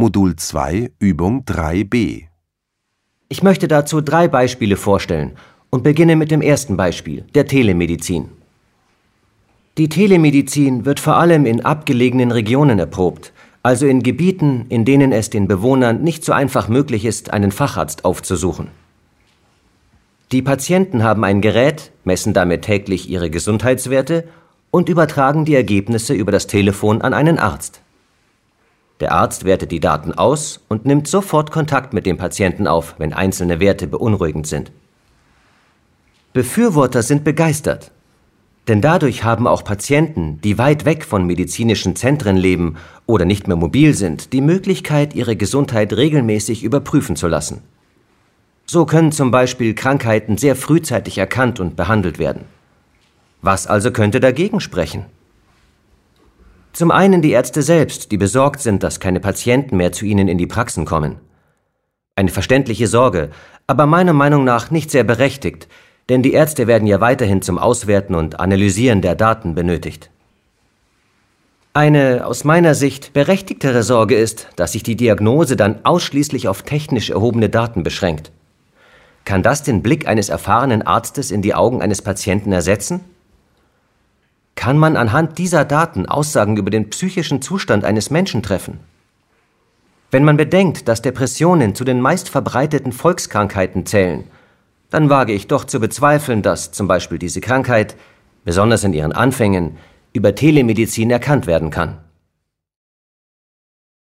Modul 2, Übung 3b. Ich möchte dazu drei Beispiele vorstellen und beginne mit dem ersten Beispiel, der Telemedizin. Die Telemedizin wird vor allem in abgelegenen Regionen erprobt, also in Gebieten, in denen es den Bewohnern nicht so einfach möglich ist, einen Facharzt aufzusuchen. Die Patienten haben ein Gerät, messen damit täglich ihre Gesundheitswerte und übertragen die Ergebnisse über das Telefon an einen Arzt. Der Arzt wertet die Daten aus und nimmt sofort Kontakt mit dem Patienten auf, wenn einzelne Werte beunruhigend sind. Befürworter sind begeistert, denn dadurch haben auch Patienten, die weit weg von medizinischen Zentren leben oder nicht mehr mobil sind, die Möglichkeit, ihre Gesundheit regelmäßig überprüfen zu lassen. So können zum Beispiel Krankheiten sehr frühzeitig erkannt und behandelt werden. Was also könnte dagegen sprechen? Zum einen die Ärzte selbst, die besorgt sind, dass keine Patienten mehr zu ihnen in die Praxen kommen. Eine verständliche Sorge, aber meiner Meinung nach nicht sehr berechtigt, denn die Ärzte werden ja weiterhin zum Auswerten und Analysieren der Daten benötigt. Eine aus meiner Sicht berechtigtere Sorge ist, dass sich die Diagnose dann ausschließlich auf technisch erhobene Daten beschränkt. Kann das den Blick eines erfahrenen Arztes in die Augen eines Patienten ersetzen? Kann man anhand dieser Daten Aussagen über den psychischen Zustand eines Menschen treffen? Wenn man bedenkt, dass Depressionen zu den meistverbreiteten Volkskrankheiten zählen, dann wage ich doch zu bezweifeln, dass zum Beispiel diese Krankheit, besonders in ihren Anfängen, über Telemedizin erkannt werden kann.